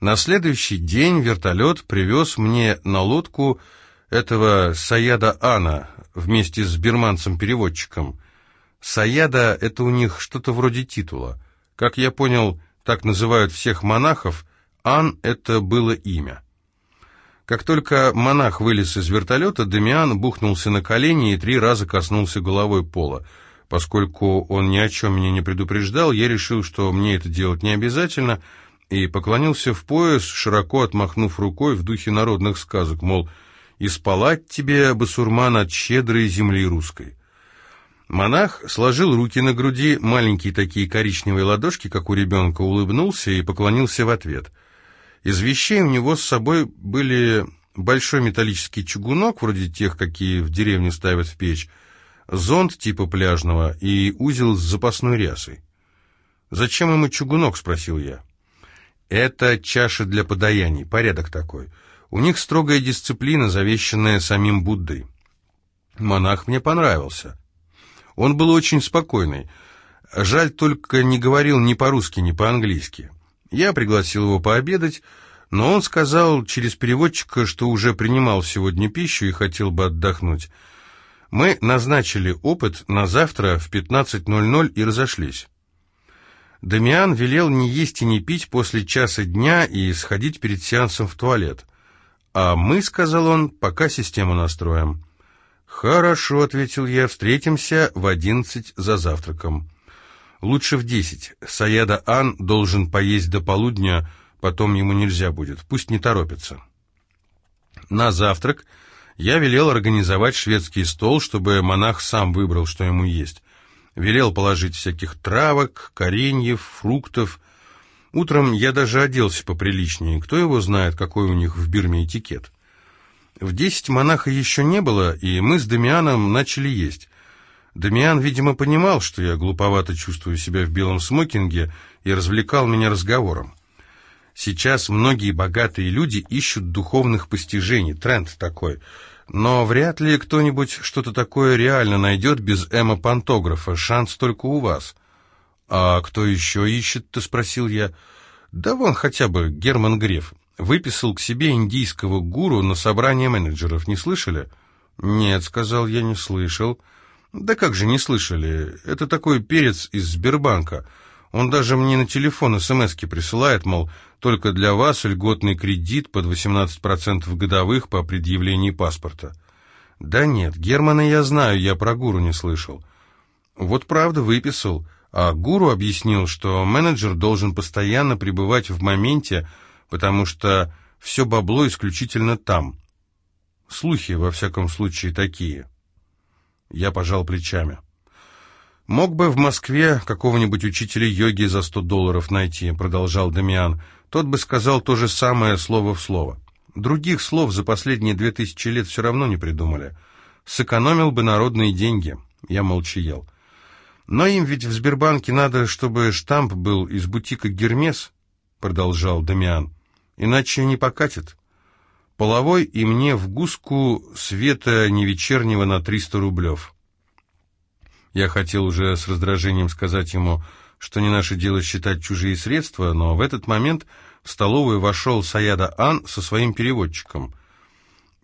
На следующий день вертолет привез мне на лодку этого Саяда Ана вместе с бирманцем-переводчиком. Саяда — это у них что-то вроде титула. Как я понял, так называют всех монахов, Ан — это было имя. Как только монах вылез из вертолета, Дамиан бухнулся на колени и три раза коснулся головой пола. Поскольку он ни о чем меня не предупреждал, я решил, что мне это делать не обязательно, и поклонился в пояс, широко отмахнув рукой в духе народных сказок, мол, «И спалать тебе, басурман, от щедрой земли русской». Монах сложил руки на груди, маленькие такие коричневые ладошки, как у ребенка, улыбнулся и поклонился в ответ. Из вещей у него с собой были большой металлический чугунок, вроде тех, какие в деревне ставят в печь, зонт типа пляжного и узел с запасной рясой. «Зачем ему чугунок?» — спросил я. «Это чаша для подаяний, порядок такой. У них строгая дисциплина, завещанная самим Буддой». Монах мне понравился. Он был очень спокойный. Жаль, только не говорил ни по-русски, ни по-английски. Я пригласил его пообедать, но он сказал через переводчика, что уже принимал сегодня пищу и хотел бы отдохнуть. Мы назначили опыт на завтра в 15.00 и разошлись. Дамиан велел не есть и не пить после часа дня и сходить перед сеансом в туалет. А мы, сказал он, пока систему настроим. «Хорошо», — ответил я, — «встретимся в одиннадцать за завтраком». «Лучше в десять. Саяда Ан должен поесть до полудня, потом ему нельзя будет. Пусть не торопится». На завтрак я велел организовать шведский стол, чтобы монах сам выбрал, что ему есть. Велел положить всяких травок, кореньев, фруктов. Утром я даже оделся поприличнее. Кто его знает, какой у них в Бирме этикет. В десять монаха еще не было, и мы с Дамианом начали есть. Дамиан, видимо, понимал, что я глуповато чувствую себя в белом смокинге, и развлекал меня разговором. Сейчас многие богатые люди ищут духовных постижений, тренд такой. Но вряд ли кто-нибудь что-то такое реально найдет без эмо-пантографа, шанс только у вас. «А кто еще ищет-то?» — спросил я. «Да вон хотя бы Герман Греф выписал к себе индийского гуру на собрание менеджеров. Не слышали? Нет, сказал я, не слышал. Да как же не слышали? Это такой перец из Сбербанка. Он даже мне на телефон смс присылает, мол, только для вас льготный кредит под 18% годовых по предъявлении паспорта. Да нет, Германа я знаю, я про гуру не слышал. Вот правда выписал, а гуру объяснил, что менеджер должен постоянно пребывать в моменте, потому что все бабло исключительно там. Слухи, во всяком случае, такие. Я пожал плечами. «Мог бы в Москве какого-нибудь учителя йоги за сто долларов найти», — продолжал Дамиан. «Тот бы сказал то же самое слово в слово. Других слов за последние две тысячи лет все равно не придумали. Сэкономил бы народные деньги». Я молча ел. «Но им ведь в Сбербанке надо, чтобы штамп был из бутика «Гермес», — продолжал Дамиан иначе не покатит. Половой и мне в гуску света не вечернего на триста рублев. Я хотел уже с раздражением сказать ему, что не наше дело считать чужие средства, но в этот момент в столовую вошел Саяда Ан со своим переводчиком.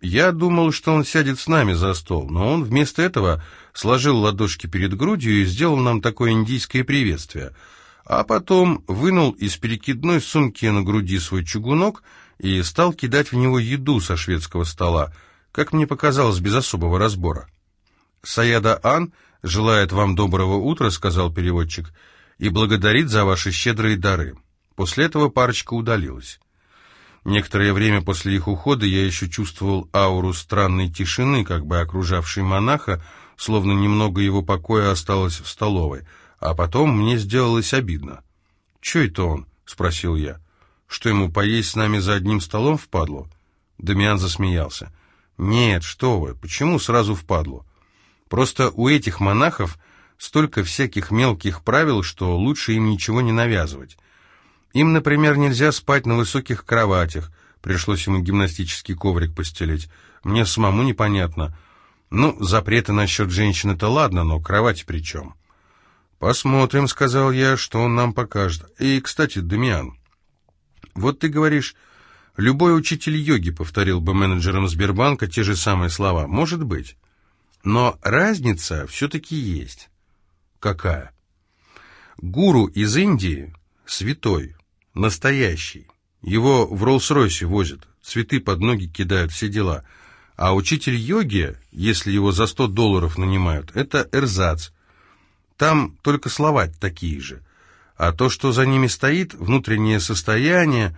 Я думал, что он сядет с нами за стол, но он вместо этого сложил ладошки перед грудью и сделал нам такое индийское приветствие — а потом вынул из перекидной сумки на груди свой чугунок и стал кидать в него еду со шведского стола, как мне показалось, без особого разбора. «Саяда Ан желает вам доброго утра», — сказал переводчик, «и благодарит за ваши щедрые дары». После этого парочка удалилась. Некоторое время после их ухода я еще чувствовал ауру странной тишины, как бы окружавшей монаха, словно немного его покоя осталось в столовой — а потом мне сделалось обидно. «Че это он?» — спросил я. «Что ему, поесть с нами за одним столом впадло?» Дамиан засмеялся. «Нет, что вы, почему сразу впадло? Просто у этих монахов столько всяких мелких правил, что лучше им ничего не навязывать. Им, например, нельзя спать на высоких кроватях, пришлось ему гимнастический коврик постелить. Мне самому непонятно. Ну, запреты насчет женщин-то ладно, но кровати при чем?» «Посмотрим», — сказал я, — «что он нам покажет. И, кстати, Дамиан, Вот ты говоришь, любой учитель йоги повторил бы менеджерам Сбербанка те же самые слова. Может быть. Но разница все-таки есть. Какая? Гуру из Индии святой, настоящий. Его в Роллс-Ройсе возят, цветы под ноги кидают, все дела. А учитель йоги, если его за 100 долларов нанимают, это эрзац. Там только слова такие же. А то, что за ними стоит, внутреннее состояние,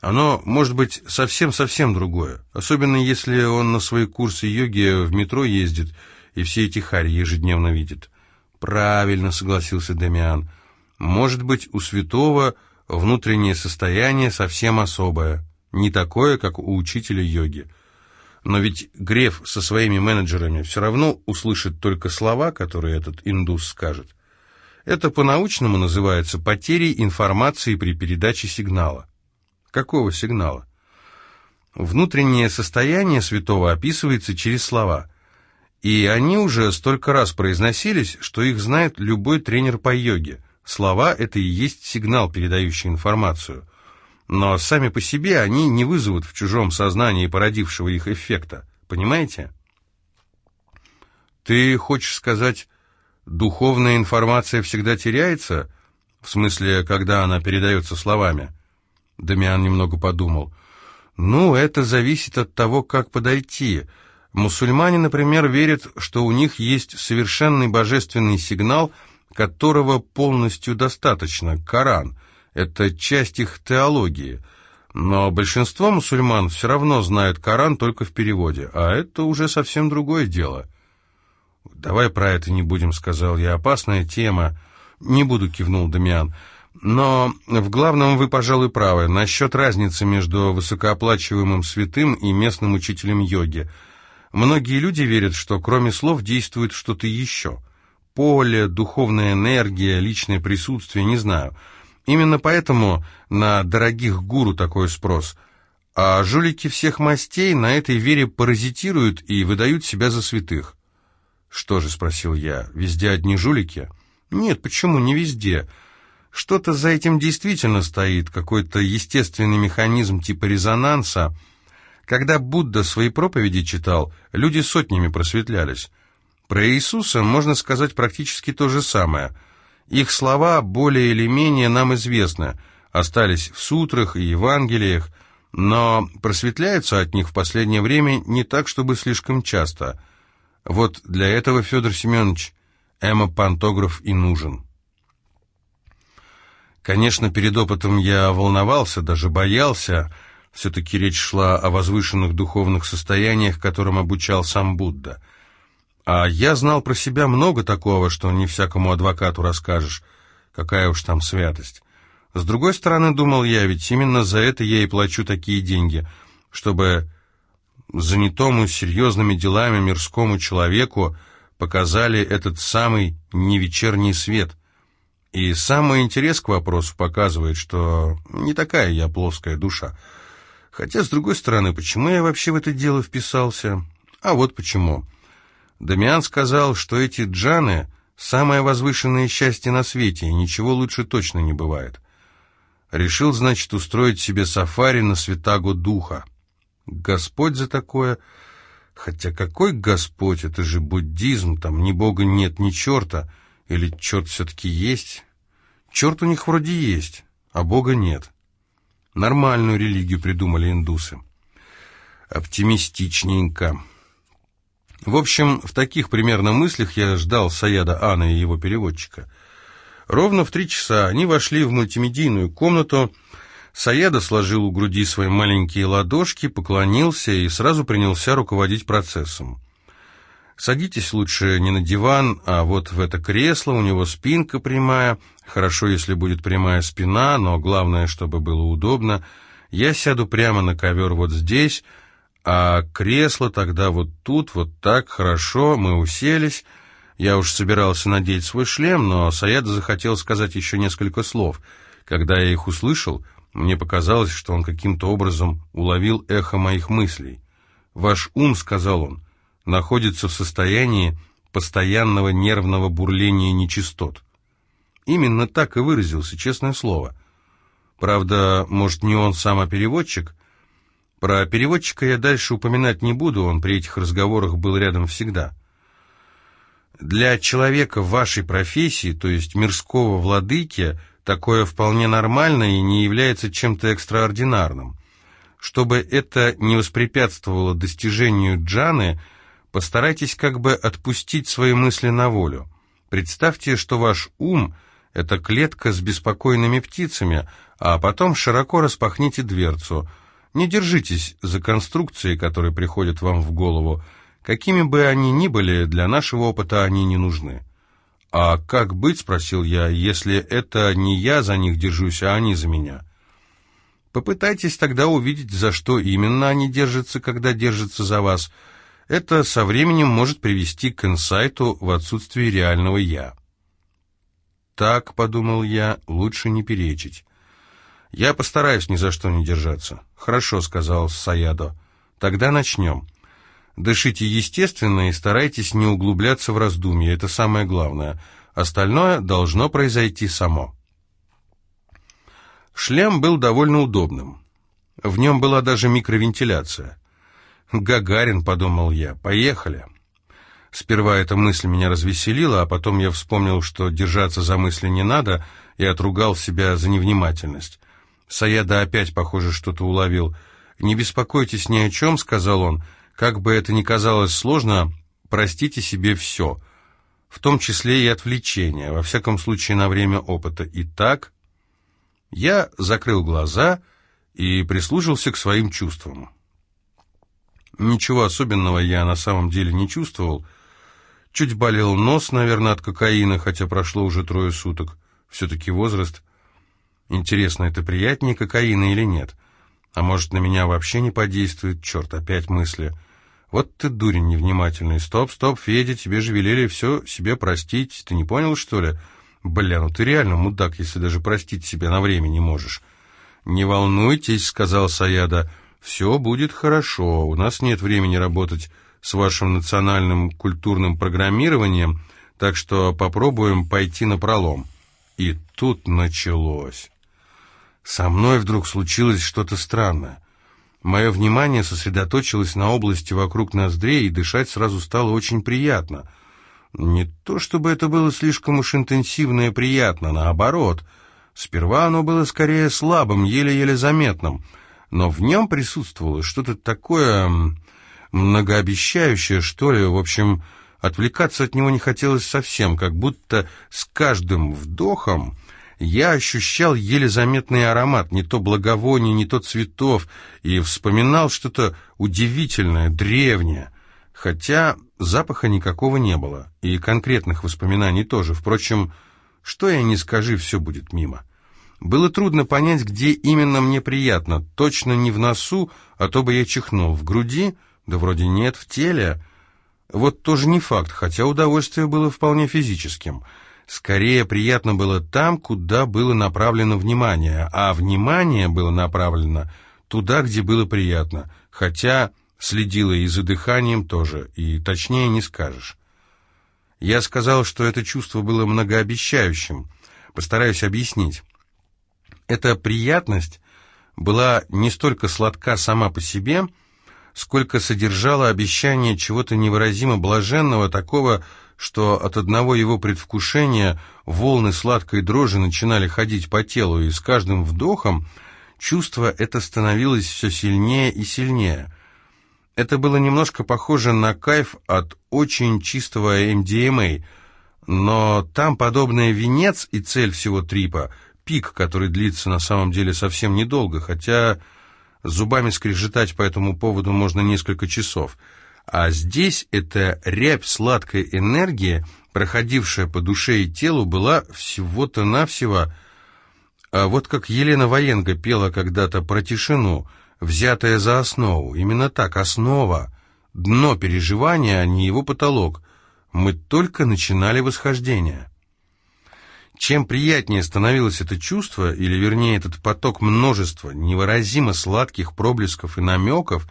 оно может быть совсем-совсем другое. Особенно если он на свои курсы йоги в метро ездит и все эти хари ежедневно видит. «Правильно», — согласился Демиан. «Может быть, у святого внутреннее состояние совсем особое, не такое, как у учителя йоги. Но ведь Греф со своими менеджерами все равно услышит только слова, которые этот индус скажет. Это по-научному называется потерей информации при передаче сигнала. Какого сигнала? Внутреннее состояние святого описывается через слова. И они уже столько раз произносились, что их знает любой тренер по йоге. Слова — это и есть сигнал, передающий информацию. Но сами по себе они не вызовут в чужом сознании породившего их эффекта. Понимаете? Ты хочешь сказать, духовная информация всегда теряется? В смысле, когда она передается словами? Дамиан немного подумал. Ну, это зависит от того, как подойти. Мусульмане, например, верят, что у них есть совершенный божественный сигнал, которого полностью достаточно, Коран. Это часть их теологии. Но большинство мусульман все равно знают Коран только в переводе, а это уже совсем другое дело. «Давай про это не будем», — сказал я. «Опасная тема». «Не буду», — кивнул Дамиан. «Но в главном вы, пожалуй, правы. Насчет разницы между высокооплачиваемым святым и местным учителем йоги. Многие люди верят, что кроме слов действует что-то еще. Поле, духовная энергия, личное присутствие, не знаю. Именно поэтому на дорогих гуру такой спрос. А жулики всех мастей на этой вере паразитируют и выдают себя за святых. «Что же?» — спросил я. «Везде одни жулики?» «Нет, почему не везде?» Что-то за этим действительно стоит, какой-то естественный механизм типа резонанса. Когда Будда свои проповеди читал, люди сотнями просветлялись. Про Иисуса можно сказать практически то же самое. Их слова более или менее нам известны, остались в сутрах и Евангелиях, но просветляются от них в последнее время не так, чтобы слишком часто – вот для этого, Федор Семенович, эмо-пантограф и нужен. Конечно, перед опытом я волновался, даже боялся. Все-таки речь шла о возвышенных духовных состояниях, которым обучал сам Будда. А я знал про себя много такого, что не всякому адвокату расскажешь. Какая уж там святость. С другой стороны, думал я, ведь именно за это я и плачу такие деньги, чтобы занятому серьезными делами мирскому человеку показали этот самый невечерний свет. И самый интерес к вопросу показывает, что не такая я плоская душа. Хотя, с другой стороны, почему я вообще в это дело вписался? А вот почему. Дамиан сказал, что эти джаны — самое возвышенное счастье на свете, и ничего лучше точно не бывает. Решил, значит, устроить себе сафари на святаго духа. Господь за такое... Хотя какой Господь? Это же буддизм, там ни Бога нет, ни черта. Или черт все-таки есть? Черт у них вроде есть, а Бога нет. Нормальную религию придумали индусы. Оптимистичненько. В общем, в таких примерно мыслях я ждал Саяда Ана и его переводчика. Ровно в три часа они вошли в мультимедийную комнату, Саяда сложил у груди свои маленькие ладошки, поклонился и сразу принялся руководить процессом. «Садитесь лучше не на диван, а вот в это кресло, у него спинка прямая. Хорошо, если будет прямая спина, но главное, чтобы было удобно. Я сяду прямо на ковер вот здесь, а кресло тогда вот тут, вот так, хорошо, мы уселись». Я уж собирался надеть свой шлем, но Саяда захотел сказать еще несколько слов. Когда я их услышал, мне показалось, что он каким-то образом уловил эхо моих мыслей. «Ваш ум», — сказал он, — «находится в состоянии постоянного нервного бурления нечистот». Именно так и выразился, честное слово. Правда, может, не он сам, а переводчик? Про переводчика я дальше упоминать не буду, он при этих разговорах был рядом всегда. Для человека вашей профессии, то есть мирского владыки, такое вполне нормально и не является чем-то экстраординарным. Чтобы это не воспрепятствовало достижению джаны, постарайтесь как бы отпустить свои мысли на волю. Представьте, что ваш ум — это клетка с беспокойными птицами, а потом широко распахните дверцу. Не держитесь за конструкции, которые приходят вам в голову, Какими бы они ни были, для нашего опыта они не нужны. «А как быть?» — спросил я, — «если это не я за них держусь, а они за меня?» Попытайтесь тогда увидеть, за что именно они держатся, когда держатся за вас. Это со временем может привести к инсайту в отсутствии реального «я». «Так», — подумал я, — «лучше не перечить». «Я постараюсь ни за что не держаться». «Хорошо», — сказал Саядо. «Тогда начнем». Дышите естественно и старайтесь не углубляться в раздумья, это самое главное. Остальное должно произойти само. Шлем был довольно удобным. В нем была даже микровентиляция. «Гагарин», — подумал я, — «поехали». Сперва эта мысль меня развеселила, а потом я вспомнил, что держаться за мысли не надо, и отругал себя за невнимательность. Саяда опять, похоже, что-то уловил. «Не беспокойтесь ни о чем», — сказал он, — как бы это ни казалось сложно, простите себе все, в том числе и отвлечения, во всяком случае на время опыта. Итак, я закрыл глаза и прислушался к своим чувствам. Ничего особенного я на самом деле не чувствовал. Чуть болел нос, наверное, от кокаина, хотя прошло уже трое суток. Все-таки возраст. Интересно, это приятнее кокаина или нет? А может, на меня вообще не подействует? Черт, опять мысли. «Вот ты дурень невнимательный. Стоп, стоп, Федя, тебе же велели все себе простить. Ты не понял, что ли? Бля, ну ты реально мудак, если даже простить себя на время не можешь». «Не волнуйтесь», — сказал Саяда, — «все будет хорошо. У нас нет времени работать с вашим национальным культурным программированием, так что попробуем пойти на пролом». И тут началось. Со мной вдруг случилось что-то странное. Мое внимание сосредоточилось на области вокруг ноздрей, и дышать сразу стало очень приятно. Не то чтобы это было слишком уж интенсивно и приятно, наоборот. Сперва оно было скорее слабым, еле-еле заметным, но в нем присутствовало что-то такое многообещающее, что ли, в общем... Отвлекаться от него не хотелось совсем, как будто с каждым вдохом я ощущал еле заметный аромат, не то благовоний, не то цветов, и вспоминал что-то удивительное, древнее. Хотя запаха никакого не было, и конкретных воспоминаний тоже. Впрочем, что я не скажи, все будет мимо. Было трудно понять, где именно мне приятно. Точно не в носу, а то бы я чихнул. В груди? Да вроде нет, в теле. Вот тоже не факт, хотя удовольствие было вполне физическим. Скорее приятно было там, куда было направлено внимание, а внимание было направлено туда, где было приятно, хотя следила и за дыханием тоже, и точнее не скажешь. Я сказал, что это чувство было многообещающим. Постараюсь объяснить. Эта приятность была не столько сладка сама по себе, сколько содержала обещание чего-то невыразимо блаженного, такого, что от одного его предвкушения волны сладкой дрожи начинали ходить по телу, и с каждым вдохом чувство это становилось все сильнее и сильнее. Это было немножко похоже на кайф от очень чистого MDMA, но там подобное венец и цель всего трипа, пик, который длится на самом деле совсем недолго, хотя зубами скрежетать по этому поводу можно несколько часов – а здесь эта рябь сладкой энергии, проходившая по душе и телу, была всего-то навсего... А вот как Елена Военга пела когда-то про тишину, взятая за основу. Именно так, основа. Дно переживания, а не его потолок. Мы только начинали восхождение. Чем приятнее становилось это чувство, или вернее этот поток множества невыразимо сладких проблесков и намеков,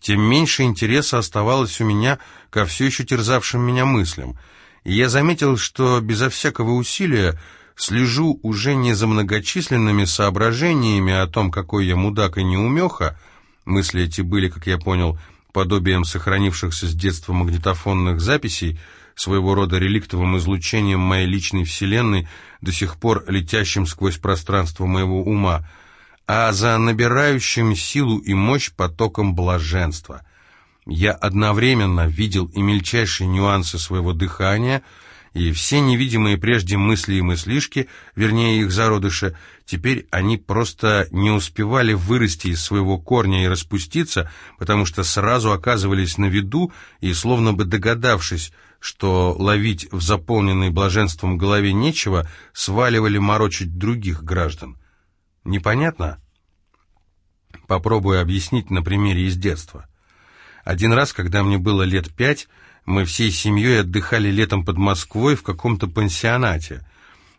тем меньше интереса оставалось у меня ко все еще терзавшим меня мыслям. И я заметил, что безо всякого усилия слежу уже не за многочисленными соображениями о том, какой я мудак и неумеха, мысли эти были, как я понял, подобием сохранившихся с детства магнитофонных записей, своего рода реликтовым излучением моей личной вселенной, до сих пор летящим сквозь пространство моего ума, а за набирающим силу и мощь потоком блаженства. Я одновременно видел и мельчайшие нюансы своего дыхания — и все невидимые прежде мысли и мыслишки, вернее их зародыши, теперь они просто не успевали вырасти из своего корня и распуститься, потому что сразу оказывались на виду и, словно бы догадавшись, что ловить в заполненной блаженством голове нечего, сваливали морочить других граждан. Непонятно? Попробую объяснить на примере из детства. Один раз, когда мне было лет пять, мы всей семьей отдыхали летом под Москвой в каком-то пансионате.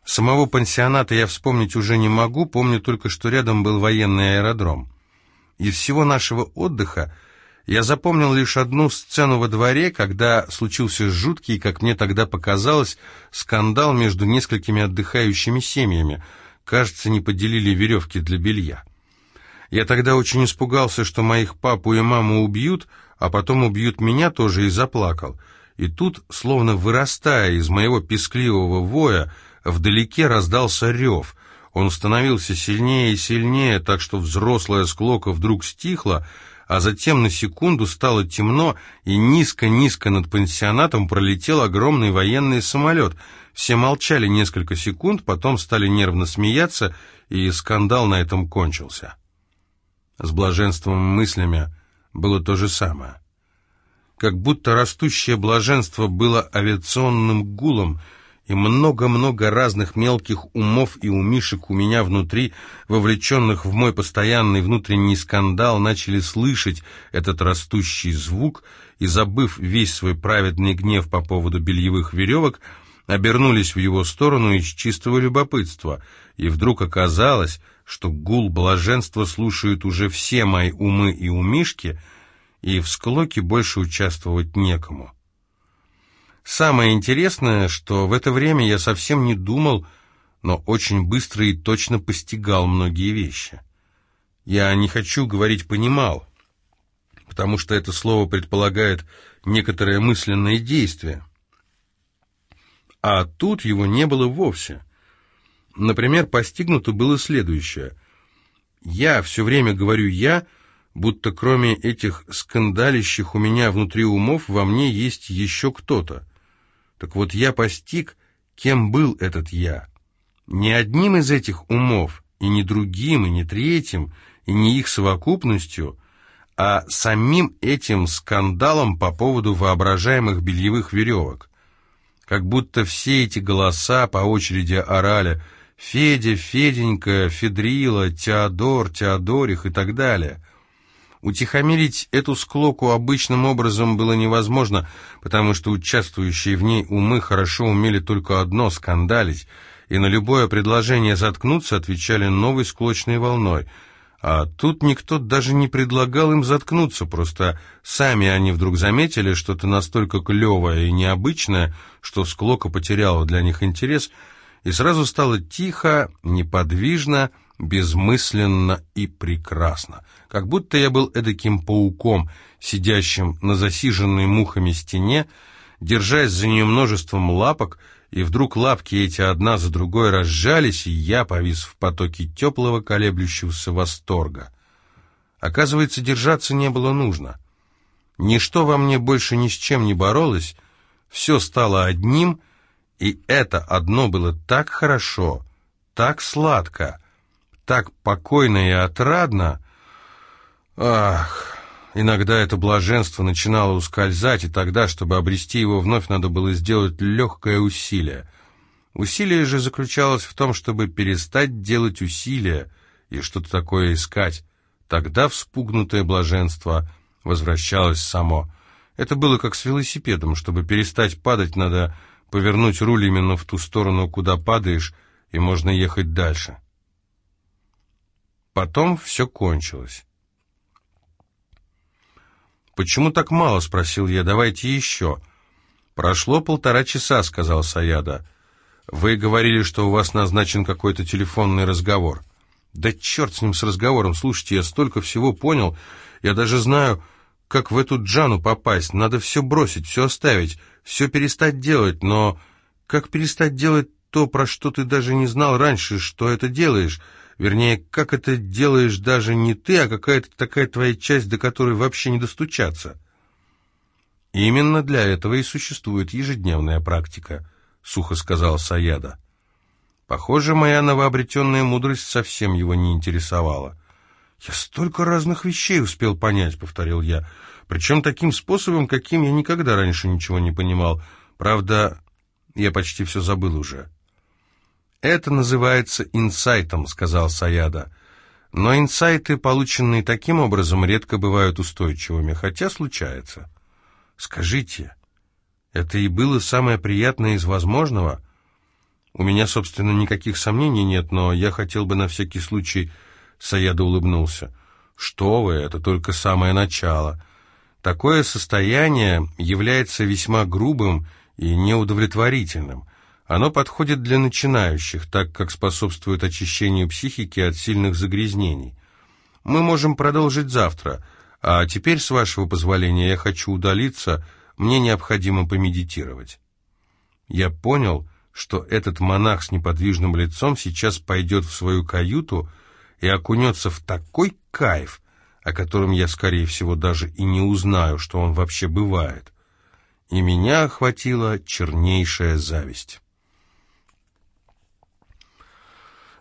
Самого пансионата я вспомнить уже не могу, помню только, что рядом был военный аэродром. Из всего нашего отдыха я запомнил лишь одну сцену во дворе, когда случился жуткий, как мне тогда показалось, скандал между несколькими отдыхающими семьями. Кажется, не поделили веревки для белья. Я тогда очень испугался, что моих папу и маму убьют, а потом убьют меня тоже, и заплакал. И тут, словно вырастая из моего пескливого воя, вдалеке раздался рев. Он становился сильнее и сильнее, так что взрослая склока вдруг стихла, а затем на секунду стало темно, и низко-низко над пансионатом пролетел огромный военный самолет. Все молчали несколько секунд, потом стали нервно смеяться, и скандал на этом кончился. С блаженством мыслями было то же самое. Как будто растущее блаженство было авиационным гулом, и много-много разных мелких умов и умишек у меня внутри, вовлеченных в мой постоянный внутренний скандал, начали слышать этот растущий звук и, забыв весь свой праведный гнев по поводу бельевых веревок, обернулись в его сторону из чистого любопытства, и вдруг оказалось, что гул блаженства слушают уже все мои умы и умишки, и в склоке больше участвовать некому. Самое интересное, что в это время я совсем не думал, но очень быстро и точно постигал многие вещи. Я не хочу говорить «понимал», потому что это слово предполагает некоторое мысленное действие. А тут его не было вовсе. Например, постигнуто было следующее. Я все время говорю «я», будто кроме этих скандалищих у меня внутри умов во мне есть еще кто-то. Так вот я постиг, кем был этот «я». Не одним из этих умов, и не другим, и не третьим, и не их совокупностью, а самим этим скандалом по поводу воображаемых бельевых веревок. Как будто все эти голоса по очереди орали – Федя, Феденька, Федрила, Теодор, Теодорих и так далее. Утихомирить эту склоку обычным образом было невозможно, потому что участвующие в ней умы хорошо умели только одно — скандалить, и на любое предложение заткнуться отвечали новой склочной волной. А тут никто даже не предлагал им заткнуться, просто сами они вдруг заметили что-то настолько клевое и необычное, что склока потеряла для них интерес — и сразу стало тихо, неподвижно, безмысленно и прекрасно, как будто я был эдаким пауком, сидящим на засиженной мухами стене, держась за нее множеством лапок, и вдруг лапки эти одна за другой разжались, и я повис в потоке теплого колеблющегося восторга. Оказывается, держаться не было нужно. Ничто во мне больше ни с чем не боролось, все стало одним — и это одно было так хорошо, так сладко, так покойно и отрадно. Ах, иногда это блаженство начинало ускользать, и тогда, чтобы обрести его вновь, надо было сделать легкое усилие. Усилие же заключалось в том, чтобы перестать делать усилия и что-то такое искать. Тогда вспугнутое блаженство возвращалось само. Это было как с велосипедом. Чтобы перестать падать, надо повернуть руль именно в ту сторону, куда падаешь, и можно ехать дальше. Потом все кончилось. «Почему так мало?» — спросил я. «Давайте еще». «Прошло полтора часа», — сказал Саяда. Вы говорили, что у вас назначен какой-то телефонный разговор. Да черт с ним с разговором. Слушайте, я столько всего понял. Я даже знаю, как в эту Джану попасть. Надо все бросить, все оставить, все перестать делать. Но как перестать делать то, про что ты даже не знал раньше, что это делаешь? Вернее, как это делаешь даже не ты, а какая-то такая твоя часть, до которой вообще не достучаться. Именно для этого и существует ежедневная практика, сухо сказал Саяда. Похоже, моя новообретенная мудрость совсем его не интересовала. «Я столько разных вещей успел понять», — повторил я. «Причем таким способом, каким я никогда раньше ничего не понимал. Правда, я почти все забыл уже». «Это называется инсайтом», — сказал Саяда. «Но инсайты, полученные таким образом, редко бывают устойчивыми, хотя случается». «Скажите, это и было самое приятное из возможного?» У меня, собственно, никаких сомнений нет, но я хотел бы на всякий случай... Саяда улыбнулся. Что вы, это только самое начало. Такое состояние является весьма грубым и неудовлетворительным. Оно подходит для начинающих, так как способствует очищению психики от сильных загрязнений. Мы можем продолжить завтра, а теперь, с вашего позволения, я хочу удалиться, мне необходимо помедитировать. Я понял, что этот монах с неподвижным лицом сейчас пойдет в свою каюту и окунется в такой кайф, о котором я, скорее всего, даже и не узнаю, что он вообще бывает. И меня охватила чернейшая зависть.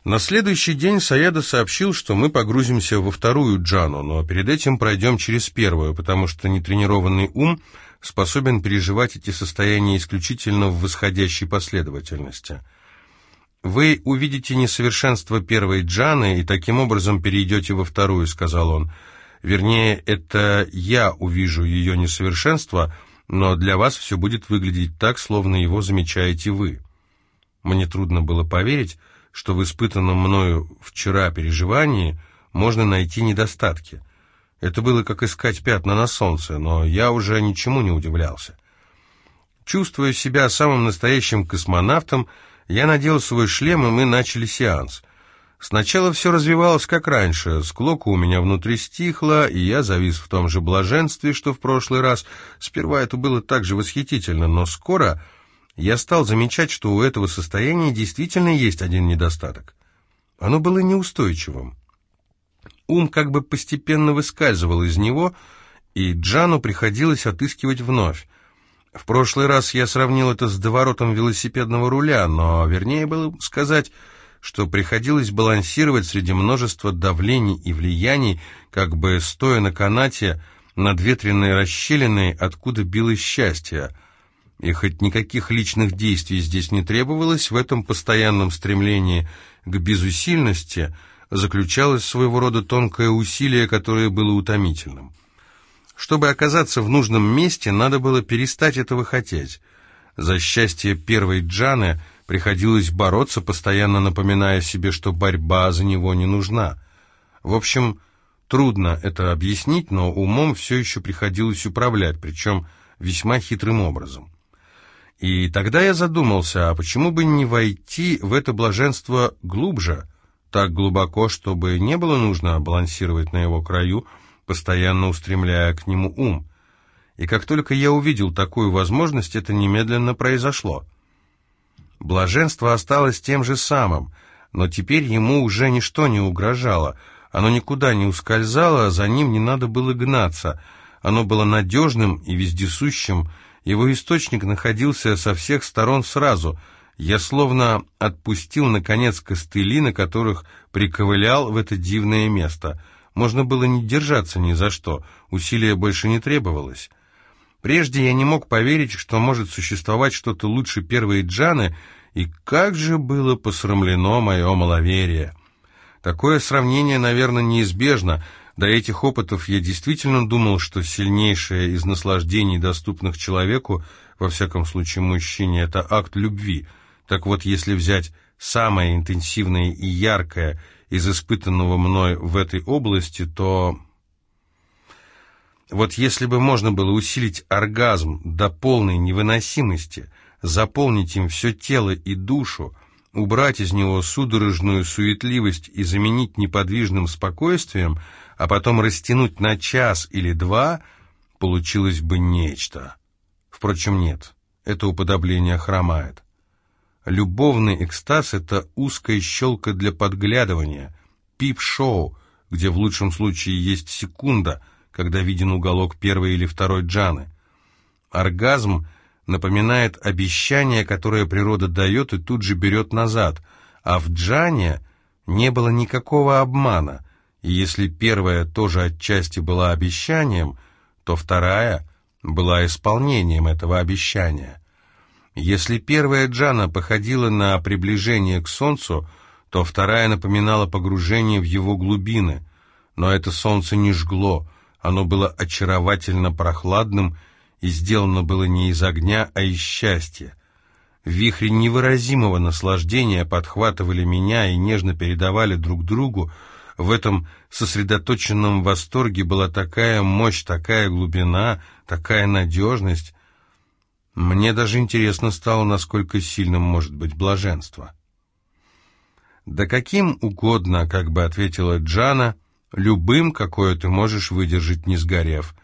На следующий день Саяда сообщил, что мы погрузимся во вторую джану, но перед этим пройдем через первую, потому что нетренированный ум — способен переживать эти состояния исключительно в восходящей последовательности. «Вы увидите несовершенство первой джаны и таким образом перейдете во вторую», — сказал он. «Вернее, это я увижу ее несовершенство, но для вас все будет выглядеть так, словно его замечаете вы». Мне трудно было поверить, что в испытанном мною вчера переживании можно найти недостатки. Это было как искать пятна на солнце, но я уже ничему не удивлялся. Чувствуя себя самым настоящим космонавтом, я надел свой шлем, и мы начали сеанс. Сначала все развивалось как раньше, склока у меня внутри стихла, и я завис в том же блаженстве, что в прошлый раз. Сперва это было так же восхитительно, но скоро я стал замечать, что у этого состояния действительно есть один недостаток. Оно было неустойчивым. Ум как бы постепенно выскальзывал из него, и Джану приходилось отыскивать вновь. В прошлый раз я сравнил это с доворотом велосипедного руля, но вернее было сказать, что приходилось балансировать среди множества давлений и влияний, как бы стоя на канате над ветреной расщелиной, откуда билось счастье. И хоть никаких личных действий здесь не требовалось, в этом постоянном стремлении к безусильности – заключалось своего рода тонкое усилие, которое было утомительным. Чтобы оказаться в нужном месте, надо было перестать этого хотеть. За счастье первой Джаны приходилось бороться, постоянно напоминая себе, что борьба за него не нужна. В общем, трудно это объяснить, но умом все еще приходилось управлять, причем весьма хитрым образом. И тогда я задумался, а почему бы не войти в это блаженство глубже – так глубоко, чтобы не было нужно балансировать на его краю, постоянно устремляя к нему ум. И как только я увидел такую возможность, это немедленно произошло. Блаженство осталось тем же самым, но теперь ему уже ничто не угрожало, оно никуда не ускользало, за ним не надо было гнаться, оно было надежным и вездесущим, его источник находился со всех сторон сразу — я словно отпустил, наконец, костыли, на которых приковылял в это дивное место. Можно было не держаться ни за что, усилия больше не требовалось. Прежде я не мог поверить, что может существовать что-то лучше первой Джаны, и как же было посрамлено мое маловерие. Такое сравнение, наверное, неизбежно. До этих опытов я действительно думал, что сильнейшее из наслаждений, доступных человеку, во всяком случае мужчине, это акт любви — так вот, если взять самое интенсивное и яркое из испытанного мной в этой области, то... Вот если бы можно было усилить оргазм до полной невыносимости, заполнить им все тело и душу, убрать из него судорожную суетливость и заменить неподвижным спокойствием, а потом растянуть на час или два, получилось бы нечто. Впрочем, нет, это уподобление хромает. Любовный экстаз — это узкая щелка для подглядывания, пип-шоу, где в лучшем случае есть секунда, когда виден уголок первой или второй джаны. Оргазм напоминает обещание, которое природа дает и тут же берет назад, а в джане не было никакого обмана, и если первая тоже отчасти была обещанием, то вторая была исполнением этого обещания. Если первая джана походила на приближение к солнцу, то вторая напоминала погружение в его глубины, но это солнце не жгло, оно было очаровательно прохладным и сделано было не из огня, а из счастья. Вихри невыразимого наслаждения подхватывали меня и нежно передавали друг другу. В этом сосредоточенном восторге была такая мощь, такая глубина, такая надежность. Мне даже интересно стало, насколько сильным может быть блаженство. «Да каким угодно», — как бы ответила Джана, — «любым, какое ты можешь выдержать, не сгорев»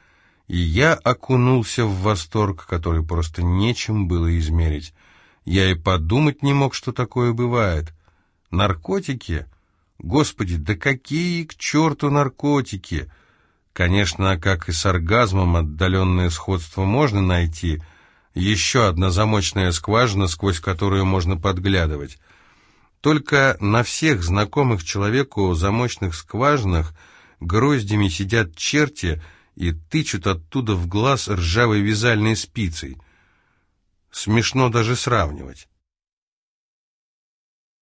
и я окунулся в восторг, который просто нечем было измерить. Я и подумать не мог, что такое бывает. Наркотики? Господи, да какие к черту наркотики! Конечно, как и с оргазмом отдаленное сходство можно найти. Еще одна замочная скважина, сквозь которую можно подглядывать. Только на всех знакомых человеку замочных скважинах гроздями сидят черти — и тычут оттуда в глаз ржавой вязальной спицей. Смешно даже сравнивать.